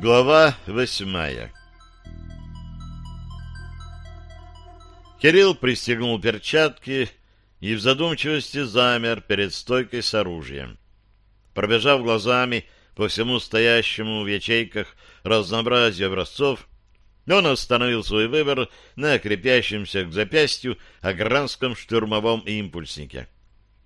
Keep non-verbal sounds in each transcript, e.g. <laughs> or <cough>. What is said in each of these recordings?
Глава восьмая Кирилл пристегнул перчатки и в задумчивости замер перед стойкой с оружием. Пробежав глазами по всему стоящему в ячейках разнообразию образцов, он остановил свой выбор на крепящемся к запястью агранском штурмовом импульснике.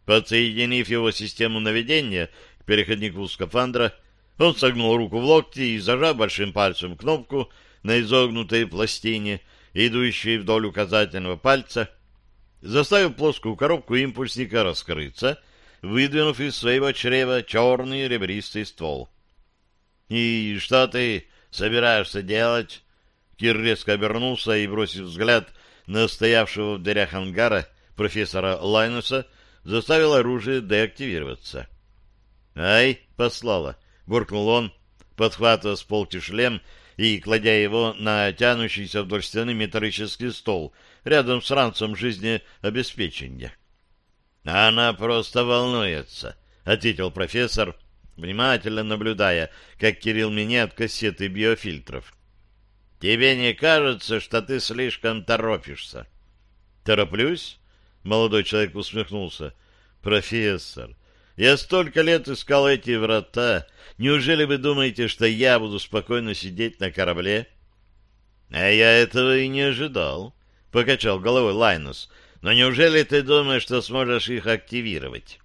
Подсоединив его систему наведения к переходнику скафандра, он согнул руку в локте и, зажав большим пальцем кнопку на изогнутой пластине, идущей вдоль указательного пальца, заставил плоскую коробку импульсника раскрыться, выдвинув из своего чрева черный ребристый ствол. — И что ты собираешься делать? Кир резко обернулся и, бросив взгляд на стоявшего в дверях ангара профессора Лайнуса, заставил оружие деактивироваться. — Ай, послала! — буркнул он, подхватывая с полки шлем и кладя его на тянущийся вдоль стены металлический стол рядом с ранцем жизнеобеспечения. «Она просто волнуется», — ответил профессор, внимательно наблюдая, как Кирилл меняет кассеты биофильтров. «Тебе не кажется, что ты слишком торопишься?» «Тороплюсь?» — молодой человек усмехнулся. «Профессор, я столько лет искал эти врата. Неужели вы думаете, что я буду спокойно сидеть на корабле? — А я этого и не ожидал, — покачал головой Лайнус. — Но неужели ты думаешь, что сможешь их активировать?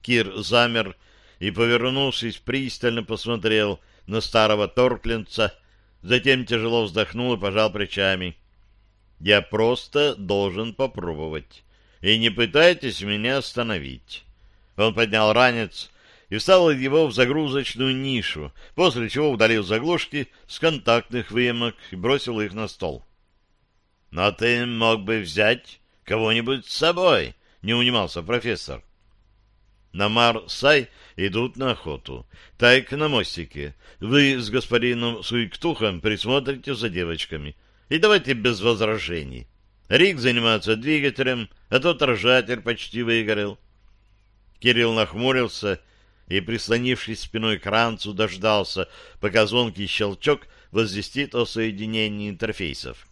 Кир замер и, повернувшись, пристально посмотрел на старого Торклинца, затем тяжело вздохнул и пожал плечами. — Я просто должен попробовать. И не пытайтесь меня остановить. Он поднял ранец и вставил его в загрузочную нишу, после чего удалил заглушки с контактных выемок и бросил их на стол. — Но ты мог бы взять кого-нибудь с собой, — не унимался профессор. Намар Сай идут на охоту. Тайк на мостике. Вы с господином Суиктухом присмотрите за девочками. И давайте без возражений. Рик занимается двигателем, а тот рожатель почти выгорел. Кирилл нахмурился и, прислонившись спиной к ранцу, дождался, пока звонкий щелчок возвестит о соединении интерфейсов.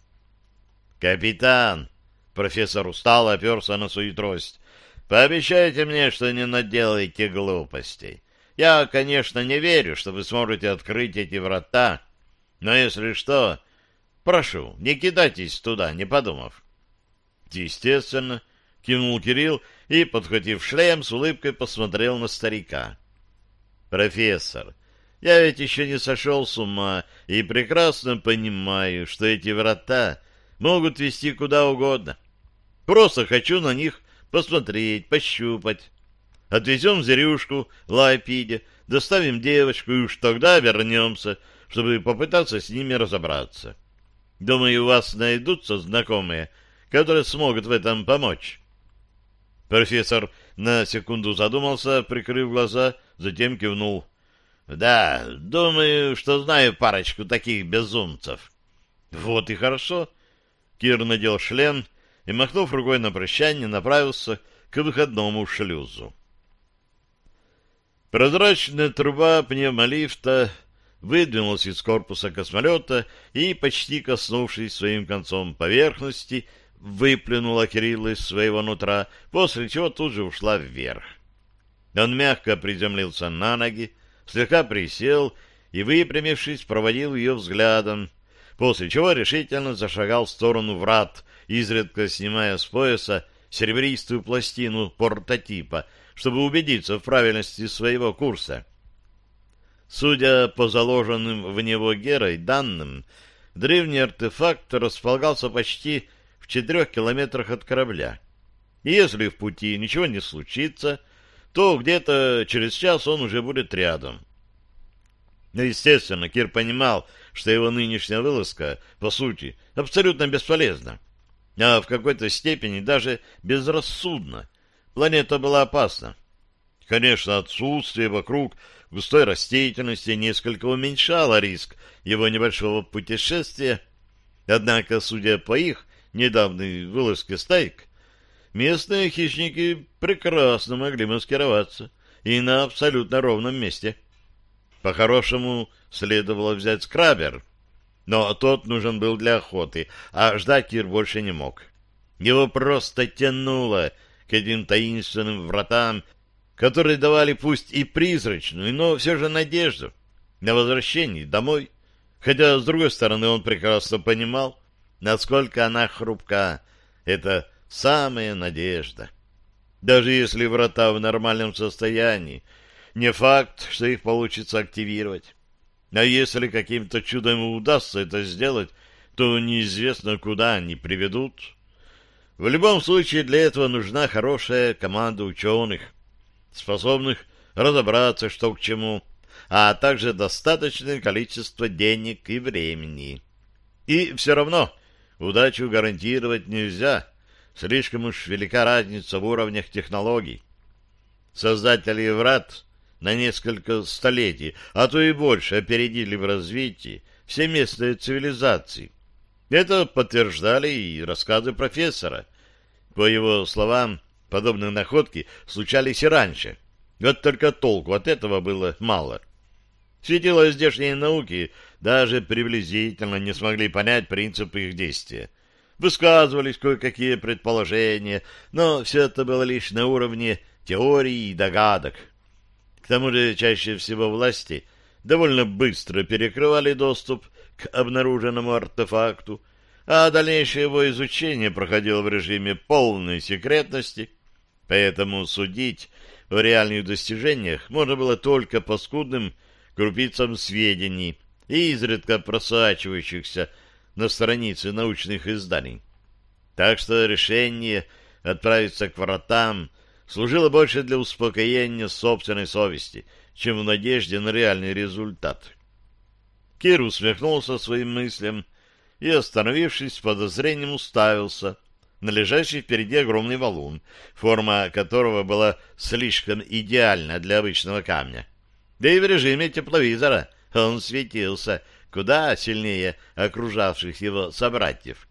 «Капитан!» — профессор устал оперся на свою трость. «Пообещайте мне, что не наделаете глупостей. Я, конечно, не верю, что вы сможете открыть эти врата, но если что, прошу, не кидайтесь туда, не подумав». «Естественно», — кивнул Кирилл и, подхватив шлем, с улыбкой посмотрел на старика. «Профессор, я ведь еще не сошел с ума и прекрасно понимаю, что эти врата могут вести куда угодно. Просто хочу на них посмотреть, пощупать. Отвезем зерюшку, лайпиде, доставим девочку, и уж тогда вернемся, чтобы попытаться с ними разобраться. Думаю, у вас найдутся знакомые, которые смогут в этом помочь». Профессор на секунду задумался, прикрыв глаза, затем кивнул. — Да, думаю, что знаю парочку таких безумцев. — Вот и хорошо. Кир надел шлем и, махнув рукой на прощание, направился к выходному шлюзу. Прозрачная труба пневмолифта выдвинулась из корпуса космолета и, почти коснувшись своим концом поверхности, выплюнула Кирилла из своего нутра, после чего тут же ушла вверх. Он мягко приземлился на ноги, слегка присел и, выпрямившись, проводил ее взглядом, после чего решительно зашагал в сторону врат, изредка снимая с пояса серебристую пластину портотипа, чтобы убедиться в правильности своего курса. Судя по заложенным в него Герой данным, древний артефакт располагался почти четырех километрах от корабля. И если в пути ничего не случится, то где-то через час он уже будет рядом. Но, естественно, Кир понимал, что его нынешняя вылазка, по сути, абсолютно бесполезна, а в какой-то степени даже безрассудна. Планета была опасна. Конечно, отсутствие вокруг густой растительности несколько уменьшало риск его небольшого путешествия, однако, судя по их недавней вылазке стайк, местные хищники прекрасно могли маскироваться и на абсолютно ровном месте. По-хорошему, следовало взять скрабер, но тот нужен был для охоты, а ждать Кир больше не мог. Его просто тянуло к этим таинственным вратам, которые давали пусть и призрачную, но все же надежду на возвращение домой. Хотя, с другой стороны, он прекрасно понимал, насколько она хрупка. Это самая надежда. Даже если врата в нормальном состоянии, не факт, что их получится активировать. А если каким-то чудом удастся это сделать, то неизвестно, куда они приведут. В любом случае, для этого нужна хорошая команда ученых, способных разобраться, что к чему, а также достаточное количество денег и времени. И все равно удачу гарантировать нельзя, слишком уж велика разница в уровнях технологий. Создатели врат на несколько столетий, а то и больше опередили в развитии все местные цивилизации. Это подтверждали и рассказы профессора. По его словам, подобные находки случались и раньше. Вот только толку от этого было мало. Светило здешней науки даже приблизительно не смогли понять принцип их действия. Высказывались кое-какие предположения, но все это было лишь на уровне теорий и догадок. К тому же чаще всего власти довольно быстро перекрывали доступ к обнаруженному артефакту, а дальнейшее его изучение проходило в режиме полной секретности, поэтому судить о реальных достижениях можно было только по скудным крупицам сведений и изредка просачивающихся на страницы научных изданий. Так что решение отправиться к вратам служило больше для успокоения собственной совести, чем в надежде на реальный результат. Кир усмехнулся своим мыслям и, остановившись с подозрением, уставился на лежащий впереди огромный валун, форма которого была слишком идеальна для обычного камня. Да и в режиме тепловизора он светился куда сильнее окружавших его собратьев.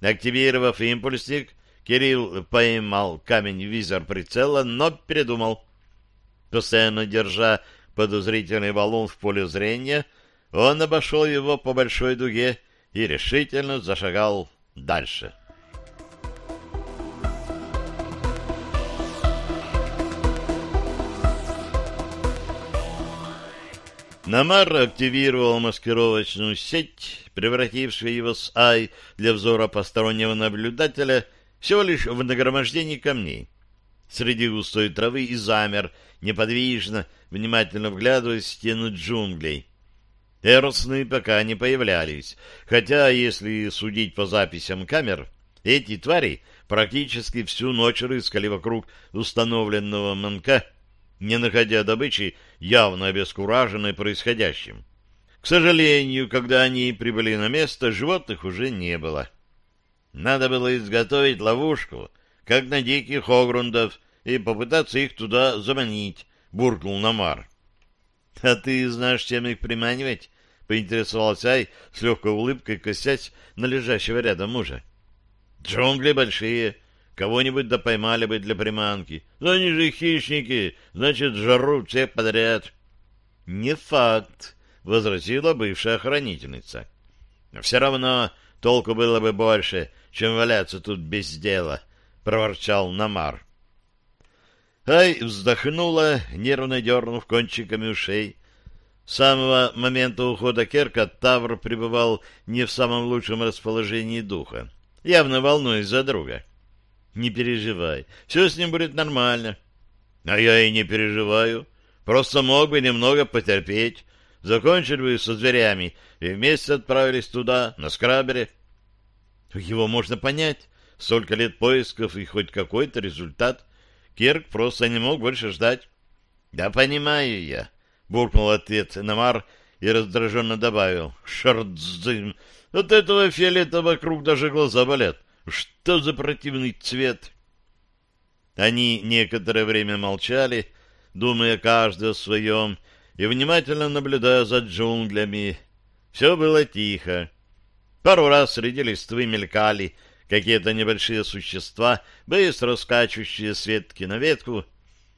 Активировав импульсник, Кирилл поймал камень визор прицела, но передумал. Постоянно держа подозрительный валун в поле зрения, он обошел его по большой дуге и решительно зашагал дальше. Намар активировал маскировочную сеть, превратившую его с Ай для взора постороннего наблюдателя всего лишь в нагромождении камней. Среди густой травы и замер, неподвижно, внимательно вглядываясь в стену джунглей. Эрсны пока не появлялись, хотя, если судить по записям камер, эти твари практически всю ночь рыскали вокруг установленного манка, не находя добычи, явно обескураженной происходящим. К сожалению, когда они прибыли на место, животных уже не было. Надо было изготовить ловушку, как на диких огрундов, и попытаться их туда заманить, — буркнул Намар. — А ты знаешь, чем их приманивать? — поинтересовался Ай с легкой улыбкой, косясь на лежащего рядом мужа. — Джунгли большие, Кого-нибудь да поймали бы для приманки. Но они же хищники, значит, жарут всех подряд. — Не факт, — возразила бывшая охранительница. — Все равно толку было бы больше, чем валяться тут без дела, — проворчал Намар. Ай вздохнула, нервно дернув кончиками ушей. С самого момента ухода Керка Тавр пребывал не в самом лучшем расположении духа, явно волнуясь за друга. — не переживай, все с ним будет нормально. А я и не переживаю. Просто мог бы немного потерпеть. Закончили бы со зверями и вместе отправились туда, на скрабере. Его можно понять. Столько лет поисков и хоть какой-то результат. Кирк просто не мог больше ждать. — Да понимаю я, — буркнул ответ Намар и раздраженно добавил. — Шардзым! От этого фиолета вокруг даже глаза болят. — что за противный цвет? Они некоторое время молчали, думая каждый о своем, и внимательно наблюдая за джунглями. Все было тихо. Пару раз среди листвы мелькали какие-то небольшие существа, быстро скачущие с ветки на ветку,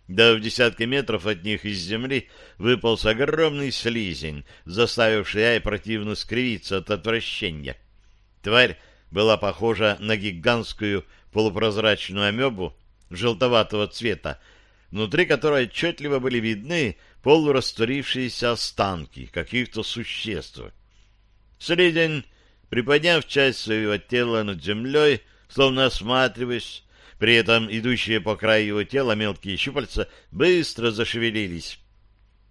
Да в десятки метров от них из земли выполз огромный слизень, заставивший Ай противно скривиться от отвращения. Тварь была похожа на гигантскую полупрозрачную амебу желтоватого цвета, внутри которой отчетливо были видны полурастворившиеся останки каких-то существ. Слизень, приподняв часть своего тела над землей, словно осматриваясь, при этом идущие по краю его тела мелкие щупальца быстро зашевелились.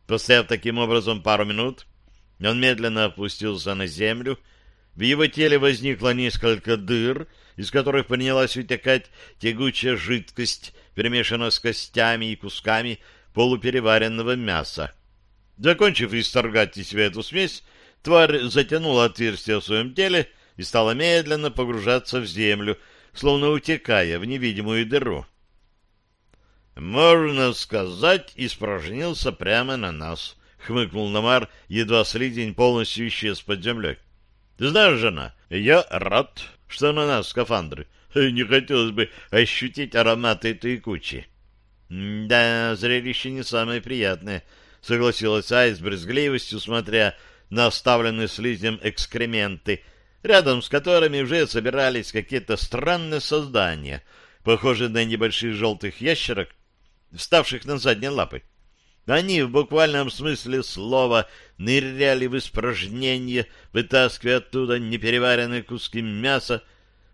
Постояв таким образом пару минут, он медленно опустился на землю. В его теле возникло несколько дыр, из которых принялась вытекать тягучая жидкость, перемешанная с костями и кусками полупереваренного мяса. Закончив исторгать из себя эту смесь, тварь затянула отверстие в своем теле и стала медленно погружаться в землю, словно утекая в невидимую дыру. «Можно сказать, испражнился прямо на нас», — хмыкнул Намар, едва слизень полностью исчез под землей. «Ты знаешь, жена, я рад, что на нас скафандры. Не хотелось бы ощутить аромат этой кучи». «Да, зрелище не самое приятное», — согласилась Ай с брезгливостью, смотря на оставленные слизнем экскременты, рядом с которыми уже собирались какие-то странные создания, похожие на небольших желтых ящерок, вставших на задние лапы. Они в буквальном смысле слова ныряли в испражнение, вытаскивая оттуда непереваренные куски мяса,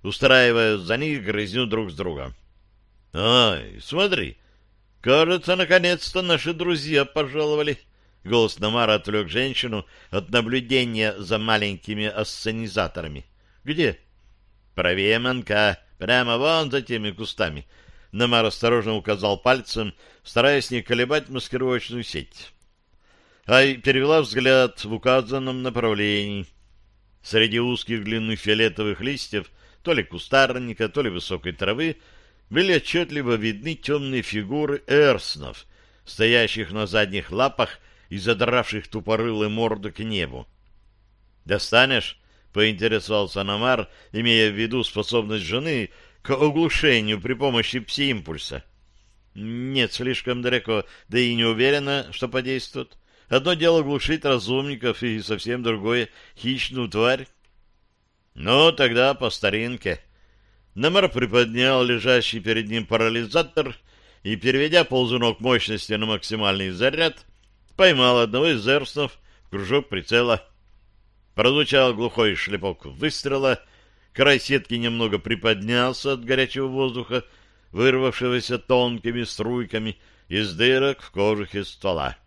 устраивая за них грызню друг с другом. «Ай, смотри, кажется, наконец-то наши друзья пожаловали». Голос Намара отвлек женщину от наблюдения за маленькими ассенизаторами. «Где?» «Правее манка, прямо вон за теми кустами». Намар осторожно указал пальцем, стараясь не колебать маскировочную сеть. Ай перевела взгляд в указанном направлении. Среди узких длинных фиолетовых листьев, то ли кустарника, то ли высокой травы, были отчетливо видны темные фигуры эрснов, стоящих на задних лапах и задравших тупорылые морды к небу. «Достанешь?» — поинтересовался Намар, имея в виду способность жены к оглушению при помощи пси-импульса. «Нет, слишком далеко, да и не уверена, что подействует. Одно дело глушить разумников, и совсем другое — хищную тварь». «Ну, тогда по старинке». Намар приподнял лежащий перед ним парализатор и, переведя ползунок мощности на максимальный заряд, поймал одного из зерснов в кружок прицела. Прозвучал глухой шлепок выстрела, край сетки немного приподнялся от горячего воздуха, вырвавшегося тонкими струйками из дырок в кожухе ствола.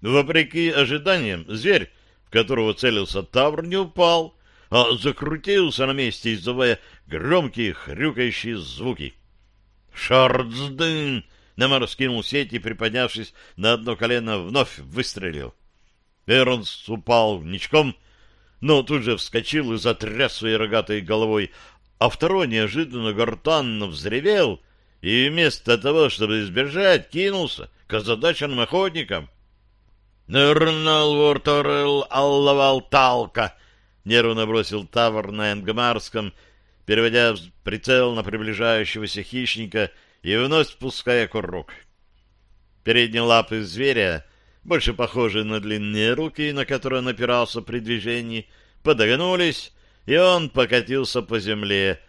Вопреки ожиданиям, зверь, в которого целился Тавр, не упал, а закрутился на месте, издавая громкие хрюкающие звуки. «Шардздын!» Немар скинул сеть и, приподнявшись на одно колено, вновь выстрелил. Эрнс упал ничком, но тут же вскочил и затряс своей рогатой головой, а второй неожиданно гортанно взревел и вместо того, чтобы избежать, кинулся к озадаченным охотникам. «Нырнул Ворторел, алловал талка!» — нервно бросил Тавр на энгмарском, переводя прицел на приближающегося хищника — и вновь спуская курок. Передние лапы зверя, больше похожие на длинные руки, на которые он опирался при движении, подогнулись, и он покатился по земле.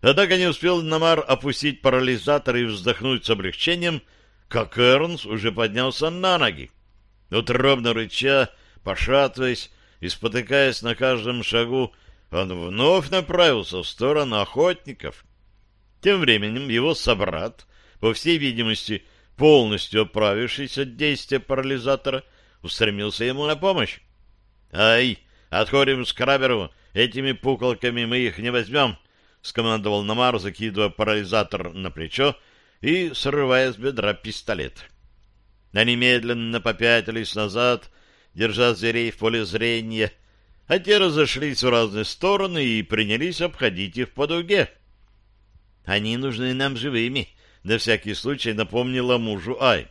Однако не успел Намар опустить парализатор и вздохнуть с облегчением, как Эрнс уже поднялся на ноги. Утробно рыча, пошатываясь и спотыкаясь на каждом шагу, он вновь направился в сторону охотников — тем временем его собрат, по всей видимости, полностью оправившись от действия парализатора, устремился ему на помощь. «Ай, отходим с Краберу, этими пуколками мы их не возьмем», — скомандовал Намар, закидывая парализатор на плечо и срывая с бедра пистолет. Они медленно попятились назад, держа зверей в поле зрения, а те разошлись в разные стороны и принялись обходить их по дуге. Они нужны нам живыми, на всякий случай напомнила мужу Ай.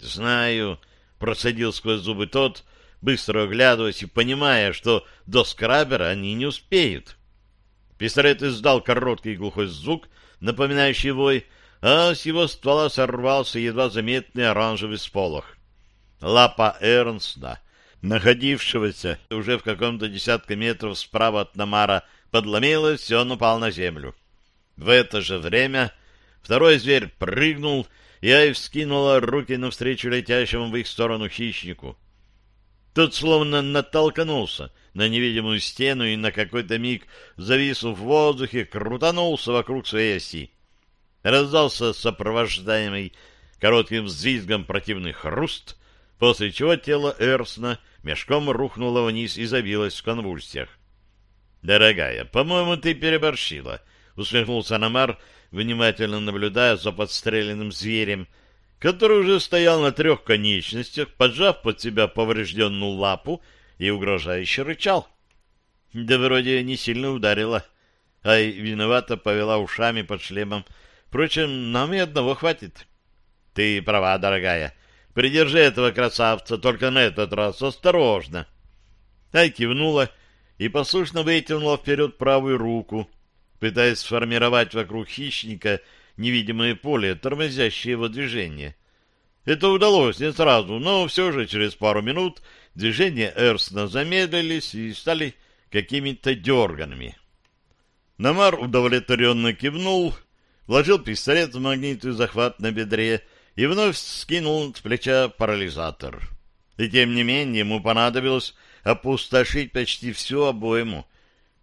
Знаю, процедил сквозь зубы тот, быстро оглядываясь и понимая, что до скрабера они не успеют. Пистолет издал короткий глухой звук, напоминающий вой, а с его ствола сорвался едва заметный оранжевый сполох. Лапа Эрнста, находившегося уже в каком-то десятке метров справа от Намара, подломилась, и он упал на землю. В это же время второй зверь прыгнул, и Ай вскинула руки навстречу летящему в их сторону хищнику. Тот словно натолкнулся на невидимую стену и на какой-то миг, зависнув в воздухе, крутанулся вокруг своей оси. Раздался сопровождаемый коротким взвизгом противный хруст, после чего тело Эрсна мешком рухнуло вниз и забилось в конвульсиях. — Дорогая, по-моему, ты переборщила, — усмехнулся Намар, внимательно наблюдая за подстреленным зверем, который уже стоял на трех конечностях, поджав под себя поврежденную лапу и угрожающе рычал. Да вроде не сильно ударила. Ай виновато повела ушами под шлемом. Впрочем, нам и одного хватит. Ты права, дорогая. Придержи этого красавца, только на этот раз осторожно. Ай кивнула и послушно вытянула вперед правую руку, пытаясь сформировать вокруг хищника невидимое поле, тормозящее его движение. Это удалось не сразу, но все же через пару минут движения Эрсна замедлились и стали какими-то дерганными. Намар удовлетворенно кивнул, вложил пистолет в магнитный захват на бедре и вновь скинул с плеча парализатор. И тем не менее ему понадобилось опустошить почти всю обойму,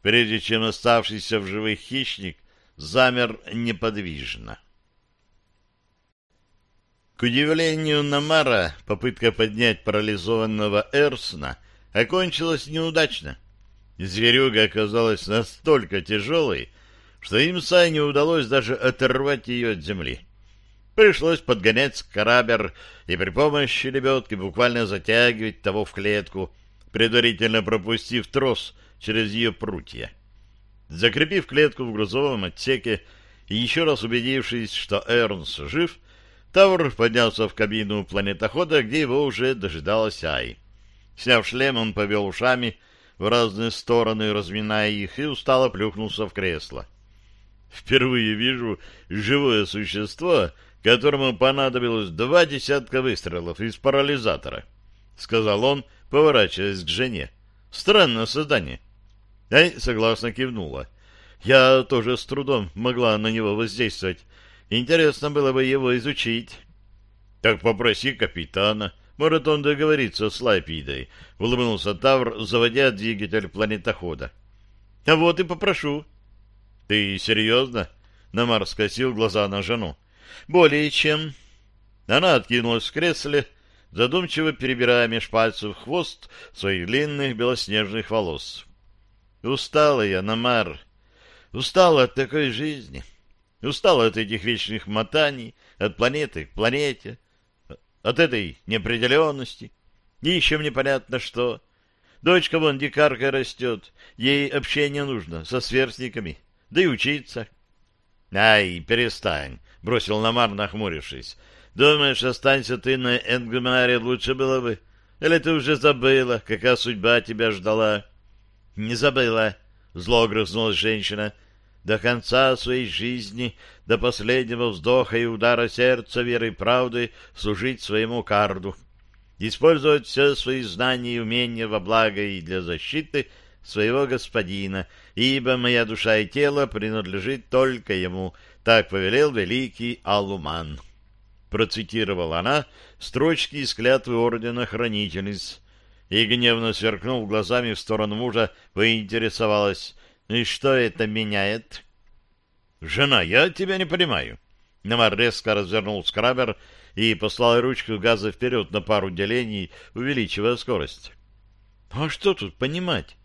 прежде чем оставшийся в живых хищник замер неподвижно. К удивлению Намара, попытка поднять парализованного Эрсна окончилась неудачно. Зверюга оказалась настолько тяжелой, что им не удалось даже оторвать ее от земли. Пришлось подгонять скрабер и при помощи лебедки буквально затягивать того в клетку, предварительно пропустив трос через ее прутья. Закрепив клетку в грузовом отсеке и еще раз убедившись, что Эрнс жив, Тавр поднялся в кабину планетохода, где его уже дожидалась Ай. Сняв шлем, он повел ушами в разные стороны, разминая их, и устало плюхнулся в кресло. Впервые вижу живое существо, которому понадобилось два десятка выстрелов из парализатора, — сказал он, поворачиваясь к жене. Странное создание. Ай согласно кивнула. Я тоже с трудом могла на него воздействовать. Интересно было бы его изучить. Так попроси капитана. Может, он договорится с Лайпидой, — улыбнулся Тавр, заводя двигатель планетохода. — А вот и попрошу. — Ты серьезно? — Намар скосил глаза на жену. — Более чем. Она откинулась в кресле, задумчиво перебирая меж пальцев хвост своих длинных белоснежных волос. Устала я, Намар. Устала от такой жизни. Устала от этих вечных мотаний, от планеты к планете, от этой неопределенности. И еще непонятно что. Дочка вон дикарка растет, ей общение нужно со сверстниками, да и учиться. — Ай, перестань, — бросил Намар, нахмурившись. — Думаешь, останься ты на Энгмаре лучше было бы? Или ты уже забыла, какая судьба тебя ждала? —— Не забыла, — зло огрызнулась женщина. — До конца своей жизни, до последнего вздоха и удара сердца верой и правды служить своему карду. Использовать все свои знания и умения во благо и для защиты своего господина, ибо моя душа и тело принадлежит только ему, так повелел великий Алуман. Процитировала она строчки из клятвы ордена хранительниц, и, гневно сверкнув глазами в сторону мужа, поинтересовалась, «И что это меняет?» «Жена, я тебя не понимаю». Намар резко развернул скрабер и послал ручку газа вперед на пару делений, увеличивая скорость. «А что тут понимать?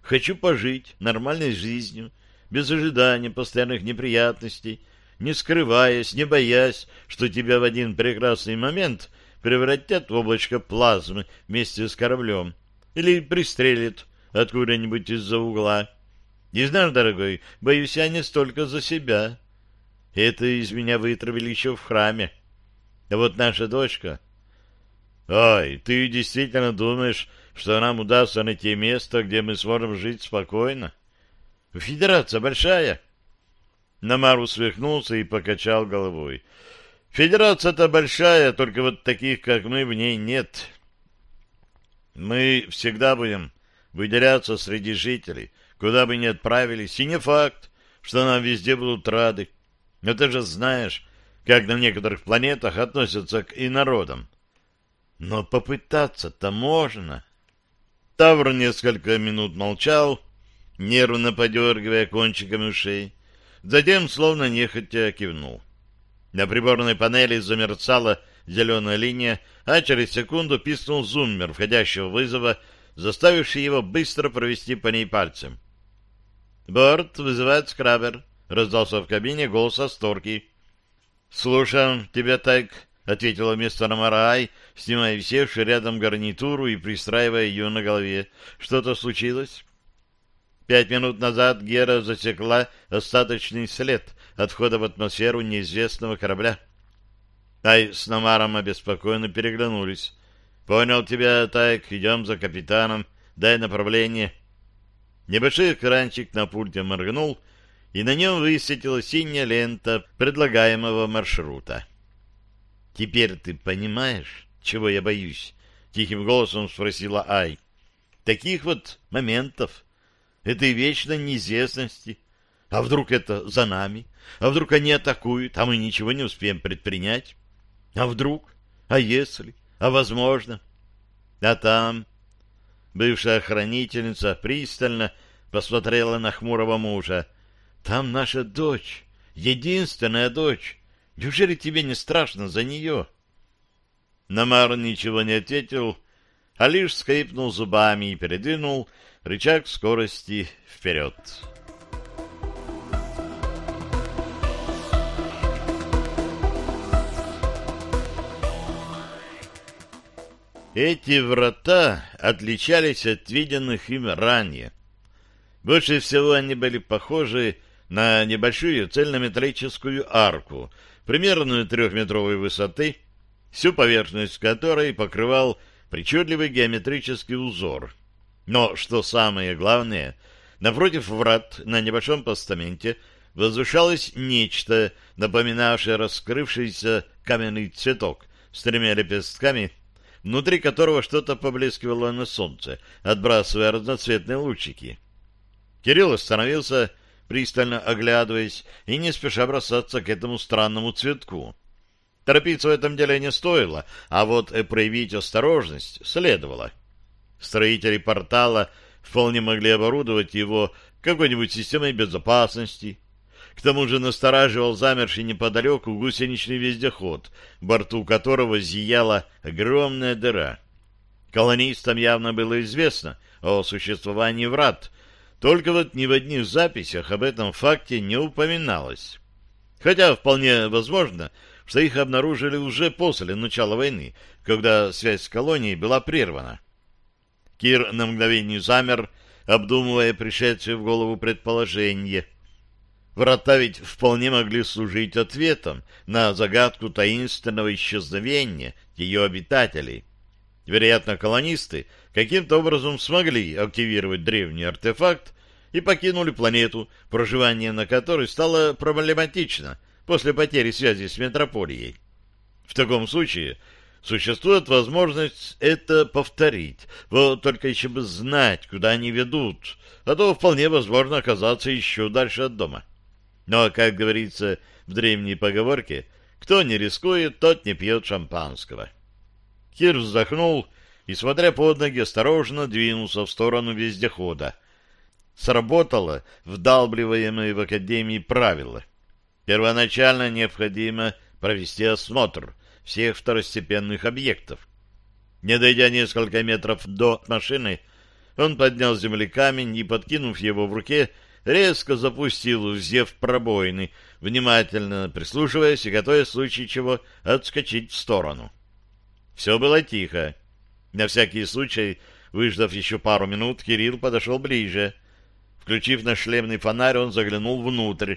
Хочу пожить нормальной жизнью, без ожидания постоянных неприятностей, не скрываясь, не боясь, что тебя в один прекрасный момент — превратят в облачко плазмы вместе с кораблем или пристрелят откуда-нибудь из-за угла. Не знаешь, дорогой, боюсь я не столько за себя. Это из меня вытравили еще в храме. А вот наша дочка... Ой, ты действительно думаешь, что нам удастся найти место, где мы сможем жить спокойно? Федерация большая. Намар усмехнулся и покачал головой. Федерация-то большая, только вот таких, как мы, в ней нет. Мы всегда будем выделяться среди жителей, куда бы ни отправились, и не факт, что нам везде будут рады. Но ты же знаешь, как на некоторых планетах относятся к инородам. Но попытаться-то можно. Тавр несколько минут молчал, нервно подергивая кончиками ушей. Затем, словно нехотя, кивнул. На приборной панели замерцала зеленая линия, а через секунду писнул зуммер входящего вызова, заставивший его быстро провести по ней пальцем. «Борт вызывает скрабер», — раздался в кабине голос Асторки. «Слушаем тебя, Тайк», — ответила мистер Марай, снимая висевшую рядом гарнитуру и пристраивая ее на голове. «Что-то случилось?» Пять минут назад Гера засекла остаточный след от входа в атмосферу неизвестного корабля. Тай с Намаром обеспокоенно переглянулись. «Понял тебя, Тайк, идем за капитаном. Дай направление». Небольшой экранчик на пульте моргнул, и на нем высветилась синяя лента предлагаемого маршрута. «Теперь ты понимаешь, чего я боюсь?» — тихим голосом спросила Ай. «Таких вот моментов, этой вечной неизвестности. А вдруг это за нами? А вдруг они атакуют, а мы ничего не успеем предпринять? А вдруг? А если? А возможно?» А там Бывшая хранительница пристально посмотрела на хмурого мужа. «Там наша дочь, единственная дочь. Неужели тебе не страшно за нее?» Намар ничего не ответил, а лишь скрипнул зубами и передвинул рычаг скорости вперед. Эти врата отличались от виденных им ранее. Больше всего они были похожи на небольшую цельнометрическую арку, примерно трехметровой высоты, всю поверхность которой покрывал причудливый геометрический узор. Но, что самое главное, напротив врат на небольшом постаменте возвышалось нечто, напоминавшее раскрывшийся каменный цветок с тремя лепестками внутри которого что-то поблескивало на солнце, отбрасывая разноцветные лучики. Кирилл остановился, пристально оглядываясь, и не спеша бросаться к этому странному цветку. Торопиться в этом деле не стоило, а вот проявить осторожность следовало. Строители портала вполне могли оборудовать его какой-нибудь системой безопасности, к тому же настораживал замерший неподалеку гусеничный вездеход, борту которого зияла огромная дыра. Колонистам явно было известно о существовании врат, только вот ни в одних записях об этом факте не упоминалось. Хотя вполне возможно, что их обнаружили уже после начала войны, когда связь с колонией была прервана. Кир на мгновение замер, обдумывая пришедшее в голову предположение — Врата ведь вполне могли служить ответом на загадку таинственного исчезновения ее обитателей. Вероятно, колонисты каким-то образом смогли активировать древний артефакт и покинули планету, проживание на которой стало проблематично после потери связи с метрополией. В таком случае существует возможность это повторить, вот только еще бы знать, куда они ведут, а то вполне возможно оказаться еще дальше от дома. Но, как говорится в древней поговорке, кто не рискует, тот не пьет шампанского. Кир вздохнул и, смотря под ноги, осторожно двинулся в сторону вездехода. Сработало вдалбливаемое в Академии правило. Первоначально необходимо провести осмотр всех второстепенных объектов. Не дойдя несколько метров до машины, он поднял земли камень и, подкинув его в руке, резко запустил взев пробоины, внимательно прислушиваясь и готовя в случае чего отскочить в сторону. Все было тихо. На всякий случай, выждав еще пару минут, Кирилл подошел ближе. Включив на шлемный фонарь, он заглянул внутрь.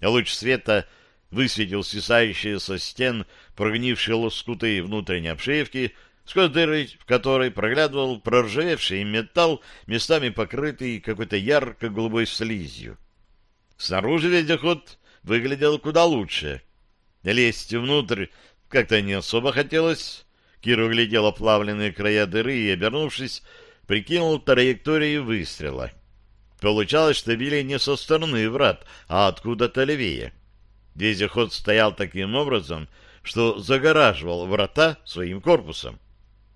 Луч света высветил свисающие со стен прогнившие лоскуты внутренней обшивки, сквозь дыры, в которой проглядывал проржавевший металл, местами покрытый какой-то ярко-голубой слизью. Снаружи вездеход выглядел куда лучше. Лезть внутрь как-то не особо хотелось. Кир углядел оплавленные края дыры и, обернувшись, прикинул траекторию выстрела. Получалось, что били не со стороны врат, а откуда-то левее. Вездеход стоял таким образом, что загораживал врата своим корпусом.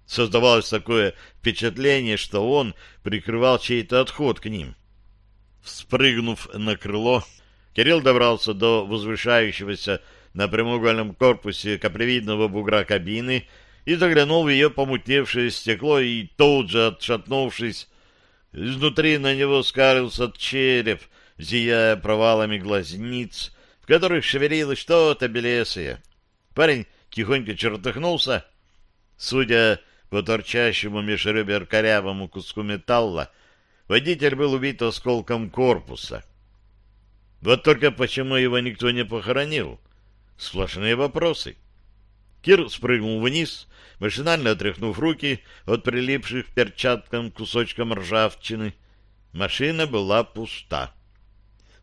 Создавалось такое впечатление, что он прикрывал чей-то отход к ним. Спрыгнув на крыло, Кирилл добрался до возвышающегося на прямоугольном корпусе каплевидного бугра кабины и заглянул в ее помутневшее стекло, и тут же, отшатнувшись, изнутри на него скалился череп, зияя провалами глазниц, которых шевелилось что-то белесое. Парень тихонько чертыхнулся. Судя по торчащему меж ребер корявому куску металла, водитель был убит осколком корпуса. Вот только почему его никто не похоронил? Сплошные вопросы. Кир спрыгнул вниз, машинально отряхнув руки от прилипших перчаткам кусочкам ржавчины. Машина была пуста.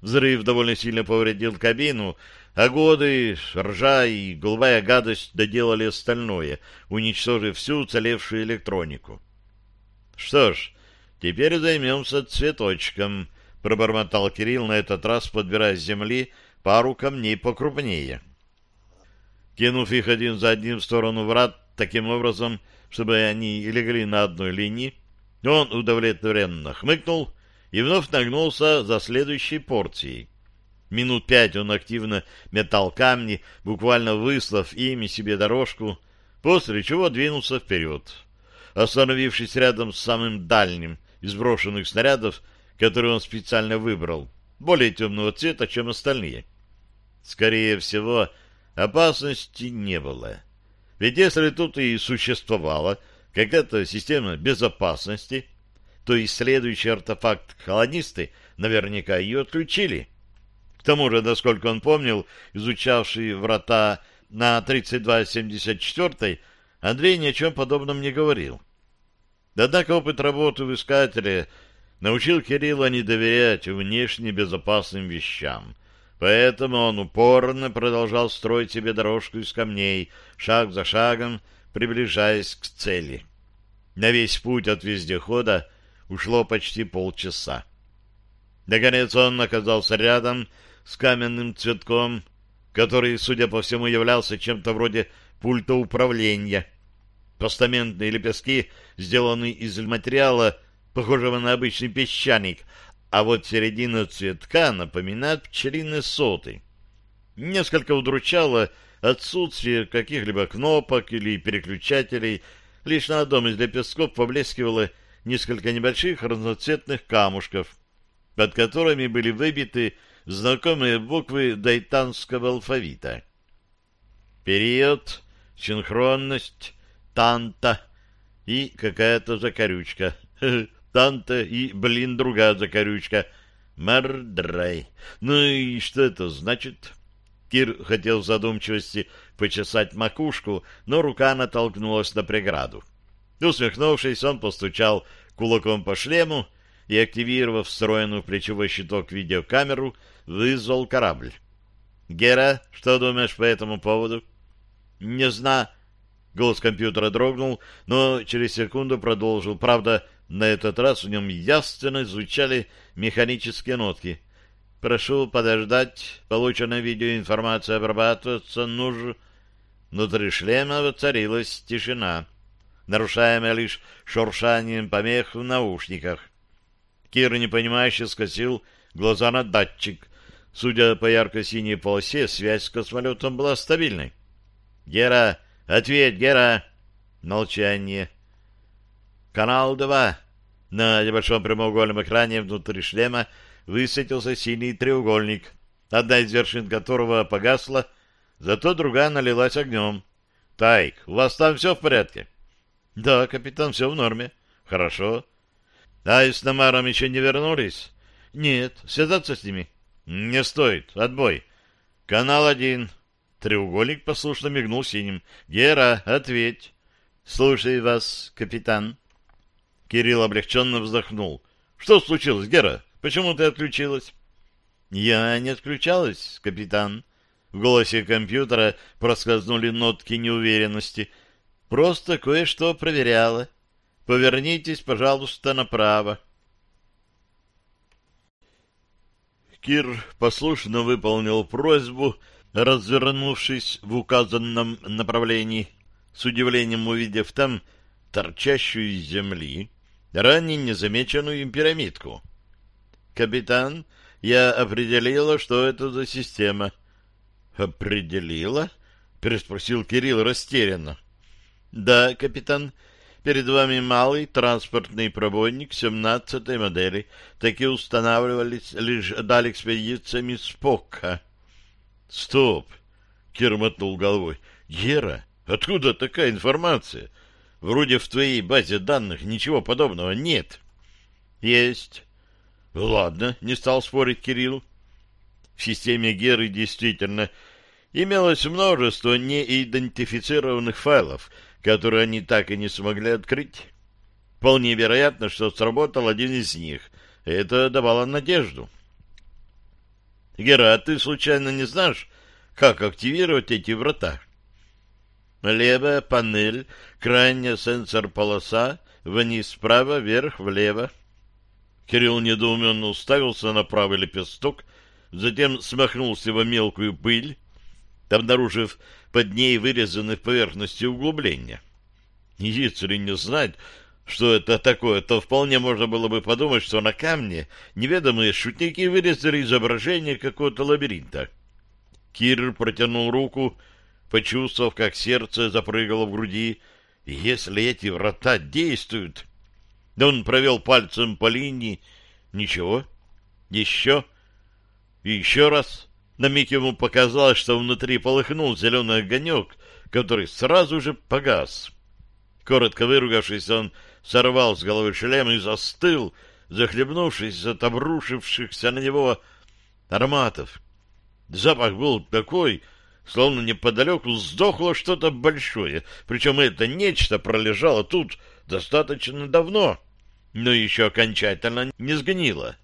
Взрыв довольно сильно повредил кабину, а годы, ржа и голубая гадость доделали остальное, уничтожив всю уцелевшую электронику. Что ж, теперь займемся цветочком, пробормотал Кирилл на этот раз, подбирая с земли пару камней покрупнее. Кинув их один за одним в сторону врат, таким образом, чтобы они легли на одной линии, он удовлетворенно хмыкнул и вновь нагнулся за следующей порцией. Минут пять он активно метал камни, буквально выслав ими себе дорожку, после чего двинулся вперед. Остановившись рядом с самым дальним из брошенных снарядов, который он специально выбрал, более темного цвета, чем остальные. Скорее всего, опасности не было. Ведь если тут и существовала какая-то система безопасности, то и следующий артефакт колонисты наверняка ее отключили. К тому же, насколько он помнил, изучавший врата на 3274 Андрей ни о чем подобном не говорил. Однако опыт работы в искателе научил Кирилла не доверять внешне безопасным вещам. Поэтому он упорно продолжал строить себе дорожку из камней, шаг за шагом, приближаясь к цели. На весь путь от вездехода ушло почти полчаса. Наконец он оказался рядом с каменным цветком, который, судя по всему, являлся чем-то вроде пульта управления. Постаментные лепестки сделаны из материала, похожего на обычный песчаник, а вот середина цветка напоминает пчелиные соты. Несколько удручало отсутствие каких-либо кнопок или переключателей, лишь на одном из лепестков поблескивало несколько небольших разноцветных камушков, под которыми были выбиты знакомые буквы дайтанского алфавита. Период, синхронность, танта и какая-то закорючка. <laughs> Танта и, блин, другая закорючка. Мардрай. Ну и что это значит? Кир хотел в задумчивости почесать макушку, но рука натолкнулась на преграду. Усмехнувшись, он постучал кулаком по шлему и, активировав встроенную в плечевой щиток видеокамеру, вызвал корабль. «Гера, что думаешь по этому поводу?» «Не знаю». Голос компьютера дрогнул, но через секунду продолжил. Правда, на этот раз в нем явственно звучали механические нотки. «Прошу подождать. Полученная видеоинформация обрабатываться нужно...» Внутри шлема воцарилась тишина нарушаемая лишь шуршанием помех в наушниках. Кир, непонимающе, скосил глаза на датчик. Судя по ярко-синей полосе, связь с космолетом была стабильной. «Гера! Ответь, Гера!» Молчание. «Канал 2». На небольшом прямоугольном экране внутри шлема высветился синий треугольник, одна из вершин которого погасла, зато другая налилась огнем. «Тайк, у вас там все в порядке?» — Да, капитан, все в норме. — Хорошо. — А с Намаром еще не вернулись? — Нет. Связаться с ними? — Не стоит. Отбой. — Канал один. Треугольник послушно мигнул синим. — Гера, ответь. — Слушай вас, капитан. Кирилл облегченно вздохнул. — Что случилось, Гера? Почему ты отключилась? — Я не отключалась, капитан. В голосе компьютера проскользнули нотки неуверенности. Просто кое-что проверяла. Повернитесь, пожалуйста, направо. Кир послушно выполнил просьбу, развернувшись в указанном направлении, с удивлением увидев там торчащую из земли ранее незамеченную пирамидку. «Капитан, я определила, что это за система». «Определила?» — переспросил Кирилл растерянно. «Да, капитан, перед вами малый транспортный пробойник 17-й модели. Такие устанавливались лишь даль экспедициями Спока». «Стоп!» — Кир мотнул головой. «Гера, откуда такая информация? Вроде в твоей базе данных ничего подобного нет». «Есть». «Ладно», — не стал спорить Кирилл. В системе Геры действительно имелось множество неидентифицированных файлов, которые они так и не смогли открыть. Вполне вероятно, что сработал один из них. Это давало надежду. Гера, ты случайно не знаешь, как активировать эти врата? Левая панель, крайняя сенсор-полоса, вниз справа, вверх влево. Кирилл недоуменно уставился на правый лепесток, затем смахнул с его мелкую пыль, обнаружив под ней вырезанные в поверхности углубления. Если не знать, что это такое, то вполне можно было бы подумать, что на камне неведомые шутники вырезали изображение какого-то лабиринта. Кир протянул руку, почувствовав, как сердце запрыгало в груди. если эти врата действуют... Да он провел пальцем по линии. Ничего. Еще. И еще раз. На миг ему показалось, что внутри полыхнул зеленый огонек, который сразу же погас. Коротко выругавшись, он сорвал с головы шлем и застыл, захлебнувшись от обрушившихся на него ароматов. Запах был такой, словно неподалеку сдохло что-то большое, причем это нечто пролежало тут достаточно давно, но еще окончательно не сгнило.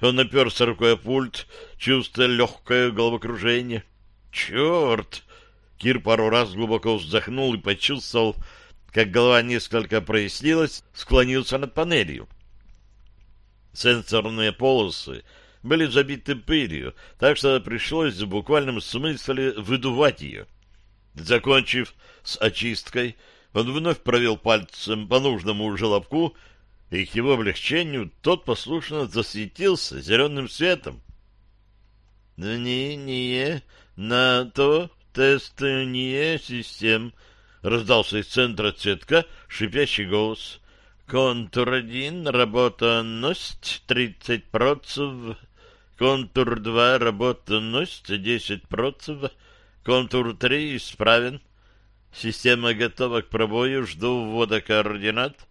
Он оперся рукой о пульт, чувствуя легкое головокружение. «Черт!» Кир пару раз глубоко вздохнул и почувствовал, как голова несколько прояснилась, склонился над панелью. Сенсорные полосы были забиты пылью, так что пришлось в буквальном смысле выдувать ее. Закончив с очисткой, он вновь провел пальцем по нужному желобку и к его облегчению тот послушно засветился зеленым светом. «Мнение на то тестование систем», — раздался из центра цветка шипящий голос. «Контур один, работонность тридцать процентов, контур два, работонность десять процентов, контур три исправен. Система готова к пробою, жду ввода координат».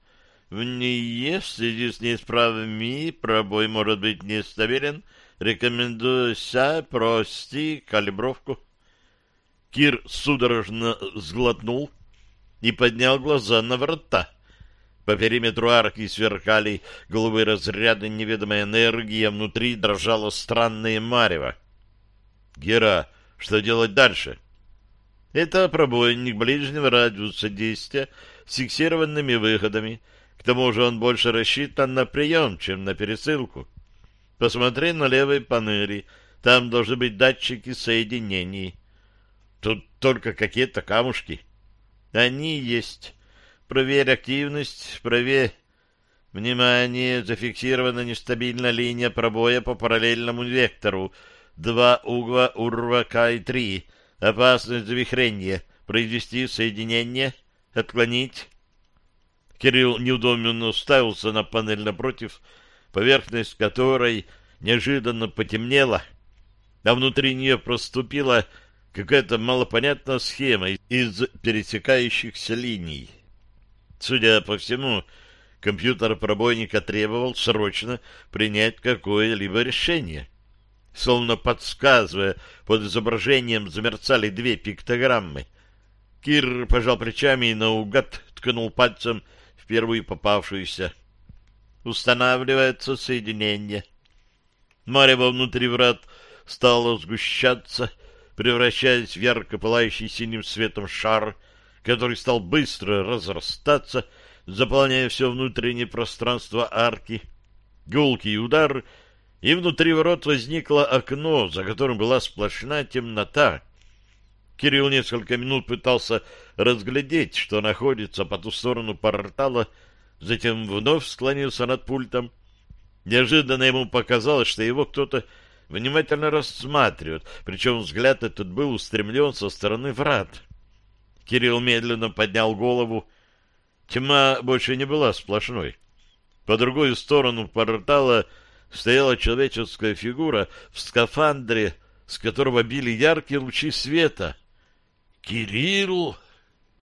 В ней в связи с неисправами пробой может быть нестабилен. Рекомендую ся прости калибровку. Кир судорожно сглотнул и поднял глаза на врата. По периметру арки сверкали голубые разряды неведомой энергии, а внутри дрожало странное марево. «Гера, что делать дальше?» «Это пробойник ближнего радиуса действия с фиксированными выходами». Тому же он больше рассчитан на прием, чем на пересылку. Посмотри на левой панели. Там должны быть датчики соединений. Тут только какие-то камушки. Они есть. Проверь активность, проверь. Внимание, зафиксирована нестабильная линия пробоя по параллельному вектору. Два угла урва К3. Опасность завихрения. Произвести соединение. Отклонить. Кирилл неудобно уставился на панель напротив, поверхность которой неожиданно потемнела, а внутри нее проступила какая-то малопонятная схема из пересекающихся линий. Судя по всему, компьютер пробойника требовал срочно принять какое-либо решение. Словно подсказывая, под изображением замерцали две пиктограммы. Кир пожал плечами и наугад ткнул пальцем первую попавшуюся. Устанавливается соединение. Марево внутри врат стало сгущаться, превращаясь в ярко пылающий синим светом шар, который стал быстро разрастаться, заполняя все внутреннее пространство арки. Гулкий удар, и внутри ворот возникло окно, за которым была сплошная темнота. Кирилл несколько минут пытался разглядеть, что находится по ту сторону портала, затем вновь склонился над пультом. Неожиданно ему показалось, что его кто-то внимательно рассматривает, причем взгляд этот был устремлен со стороны врат. Кирилл медленно поднял голову. Тьма больше не была сплошной. По другую сторону портала стояла человеческая фигура в скафандре, с которого били яркие лучи света. «Кирилл!»